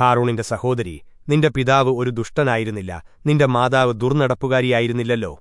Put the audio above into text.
ഹാറൂണിന്റെ സഹോദരി നിന്റെ പിതാവ് ഒരു ദുഷ്ടനായിരുന്നില്ല നിന്റെ മാതാവ് ദുർനടപ്പുകാരിയായിരുന്നില്ലല്ലോ.